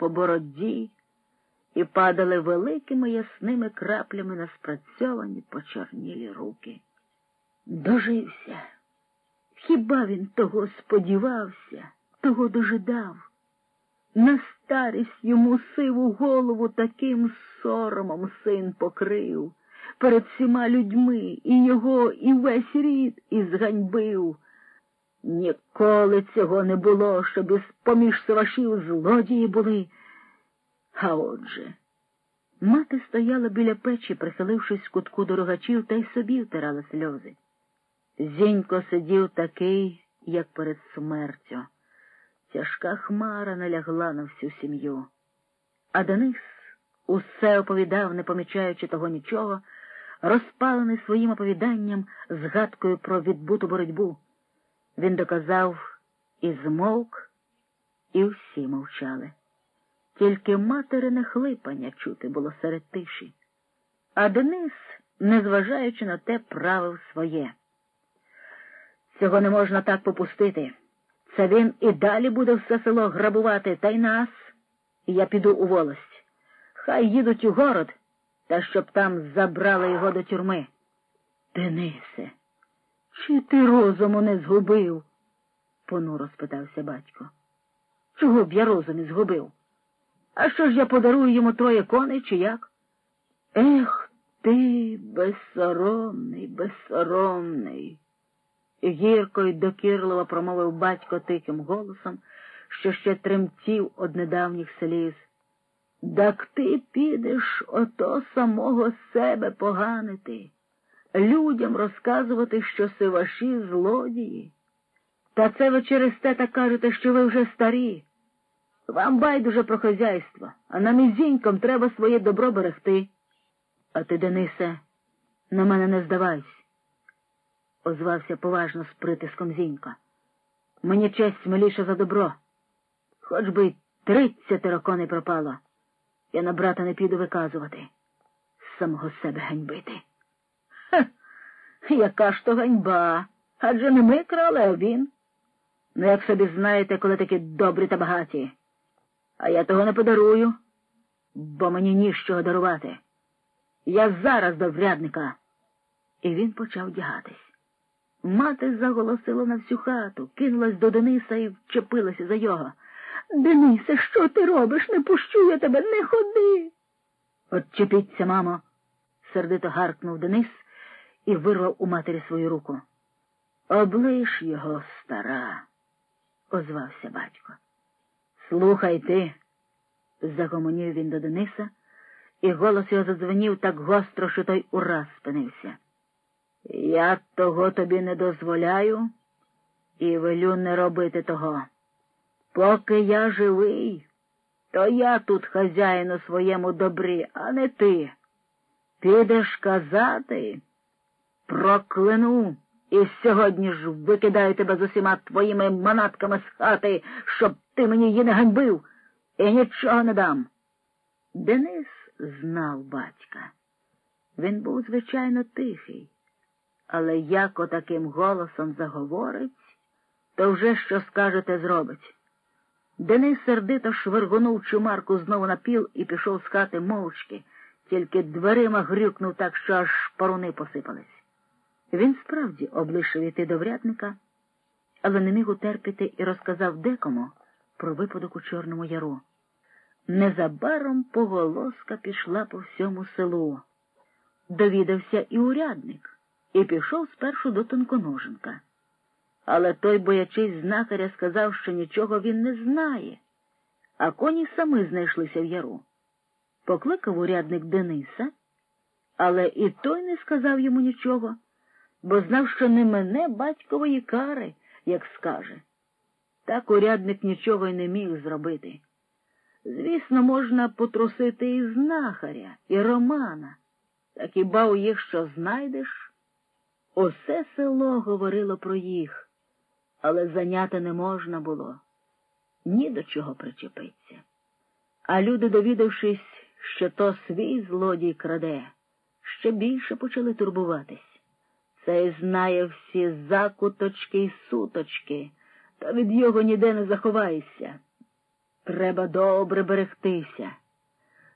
по бороді і падали великими ясними краплями на спрацьовані почорнілі руки. Дожився. Хіба він того сподівався, того дожидав? На старість йому сиву голову таким соромом син покрив перед всіма людьми і його, і весь рід і зганьбив. Ніколи цього не було, щоб із поміж сивашів злодії були. А отже, мати стояла біля печі, прихилившись в кутку дорогачів, та й собі втирала сльози. Зінько сидів такий, як перед смертю. Тяжка хмара налягла на всю сім'ю. А Денис усе оповідав, не помічаючи того нічого, розпалений своїм оповіданням згадкою про відбуту боротьбу. Він доказав і змовк, і всі мовчали. Тільки материне хлипання чути було серед тиші. А Денис, незважаючи на те, правив своє. Цього не можна так попустити. Це він і далі буде все село грабувати, та й нас, я піду у волость. Хай їдуть у город, та щоб там забрали його до тюрми. Денисе, чи ти розуму не згубив? понуро спитався батько. Чого б я розум і згубив? А що ж я подарую йому троє коней, чи як? Ех ти, безсоромний, безсоромний гірко й докірливо промовив батько тихим голосом, що ще тремтів од недавніх сліз. Так ти підеш ото самого себе поганити, людям розказувати, що сиваші злодії. Та це ви через те так кажете, що ви вже старі. Вам байдуже про хазяйство, а нам ізінькам треба своє добро берегти. А ти, Денисе, на мене не здавайся озвався поважно з притиском Зінька. Мені честь миліше за добро. Хоч би й тридцятеро коней пропало. Я на брата не піду виказувати. Самого себе ганьбити. Ха, яка ж то ганьба? Адже не ми крали, а він. Ну, як собі знаєте, коли такі добрі та багаті. А я того не подарую, бо мені ніщо дарувати. Я зараз до врядника. І він почав дягатись. Мати заголосила на всю хату, кинулась до Дениса і вчепилася за його. Денисе, що ти робиш? Не пущу я тебе, не ходи. Отчепіться, мамо, сердито гаркнув Денис і вирвав у матері свою руку. Облиш його, стара, озвався батько. Слухай ти, загомонів він до Дениса, і голос його задзвенів так гостро, що той ураз спинився. Я того тобі не дозволяю і велю не робити того. Поки я живий, то я тут хазяїн у своєму добрі, а не ти. Підеш казати, прокляну, і сьогодні ж викидаю тебе з усіма твоїми манатками з хати, щоб ти мені її не ганьбив, і нічого не дам. Денис знав батька. Він був звичайно тихий але як отаким голосом заговорить, то вже що скажете, зробить. Денис сердито швиргонув чумарку знову на піл і пішов з хати мовчки, тільки дверима грюкнув так, що аж паруни посипались. Він справді облишив іти до врядника, але не міг утерпіти і розказав декому про випадок у Чорному Яру. Незабаром поголоска пішла по всьому селу. Довідався і урядник і пішов спершу до тонконоженка. Але той, боячись знахаря, сказав, що нічого він не знає, а коні самі знайшлися в яру. Покликав урядник Дениса, але і той не сказав йому нічого, бо знав, що не мене батькової кари, як скаже. Так урядник нічого й не міг зробити. Звісно, можна потрусити і знахаря, і Романа, та хіба у їх що знайдеш? Усе село говорило про їх, але заняти не можна було ні до чого причепиться. А люди, довідавшись, що то свій злодій краде, ще більше почали турбуватись. Цей знає всі закуточки й суточки, та від його ніде не заховаєшся. Треба добре берегтися.